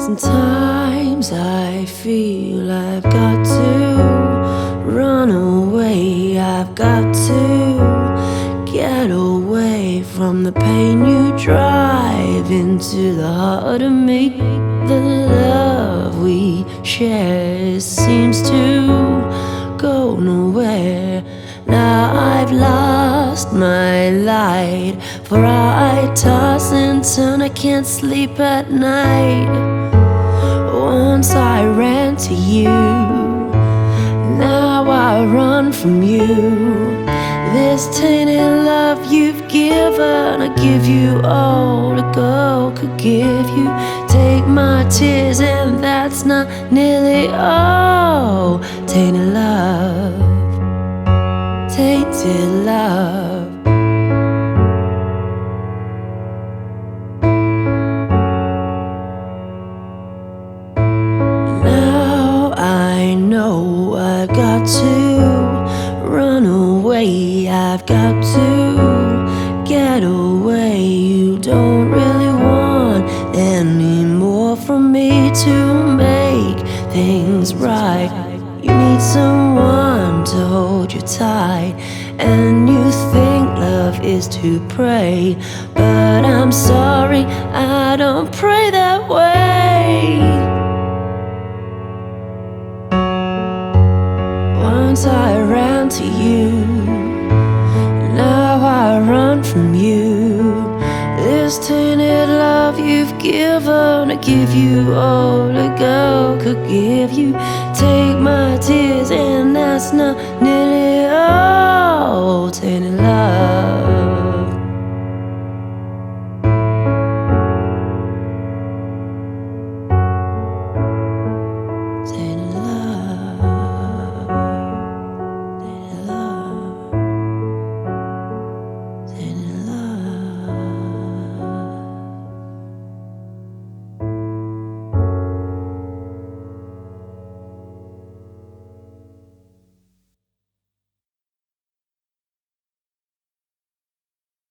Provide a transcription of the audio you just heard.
Sometimes I feel I've got to run away. I've got to get away from the pain you drive into the heart of me. The love we share seems to go nowhere. Now I've lost my light, for I toss and turn, I can't sleep at night. Once I ran to you, now I run from you. This tainted love you've given, I give you all to go could give you. Take my tears, and that's not nearly all. Tainted love tainted love. Now I know I've got to run away. I've got to get away. You don't really want any more from me to make things right. You need someone to hold you tight, and you think love is to pray. But I'm sorry, I don't pray that way. Once I ran to you, now I run from you. This tainted love you've given, I give you all a girl could give you. Take my tears, and all.